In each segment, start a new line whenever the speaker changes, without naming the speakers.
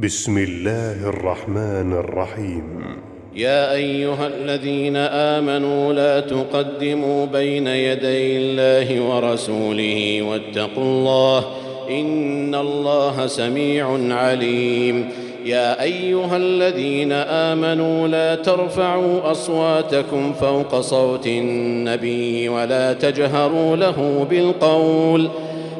بسم الله الرحمن الرحيم يا ايها الذين امنوا لا تقدموا بين يدي الله ورسوله واتقوا الله ان الله سميع عليم يا ايها الذين امنوا لا ترفعوا اصواتكم فوق صوت النبي ولا تجهروا له بالقول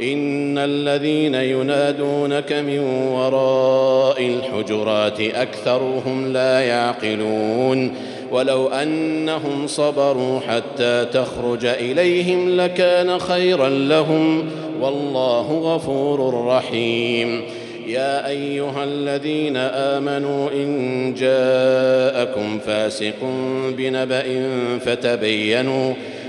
إن الذين ينادونك من وراء الحجرات أكثرهم لا يعقلون ولو أنهم صبروا حتى تخرج إليهم لكان خيرا لهم والله غفور رحيم يا أيها الذين آمنوا إن جاءكم فاسق بنبأ فتبينوا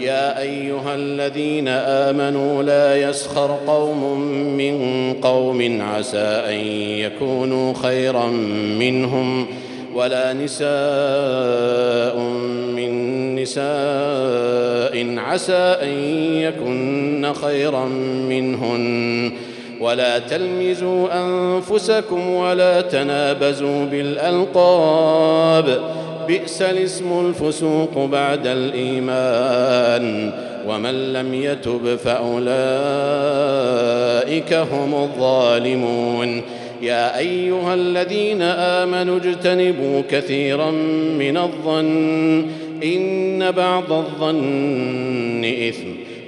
يا ايها الذين امنوا لا يسخر قوم من قوم عسى ان يكونوا خيرا منهم ولا نساء من نساء عسى ان يكن خيرا منهن ولا تلمزوا انفسكم ولا تنابزوا بالالقاب بئس الاسم الفسوق بعد الايمان ومن لم يتب فاولئك هم الظالمون يا ايها الذين امنوا اجتنبوا كثيرا من الظن ان بعض الظن اثم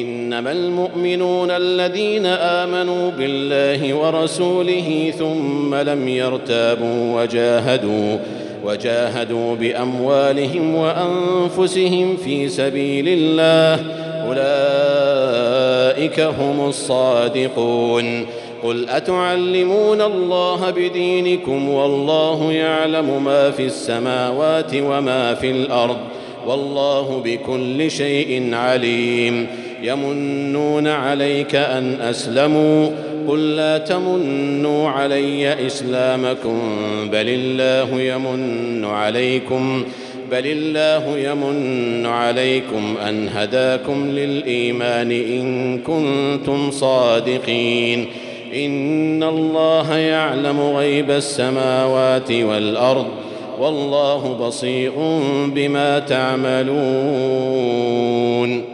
انما المؤمنون الذين امنوا بالله ورسوله ثم لم يرتابوا وجاهدوا وجاهدوا باموالهم وانفسهم في سبيل الله اولئك هم الصادقون قل اتعلمون الله بدينكم والله يعلم ما في السماوات وما في الارض والله بكل شيء عليم يمنون عليك أن أسلموا قل لا تمنوا علي إسلامكم بل الله يمن عليكم بل الله يمن عليكم أن هداكم للإيمان إن كنتم صادقين إن الله يعلم غيب السماوات والأرض والله بصير بما تعملون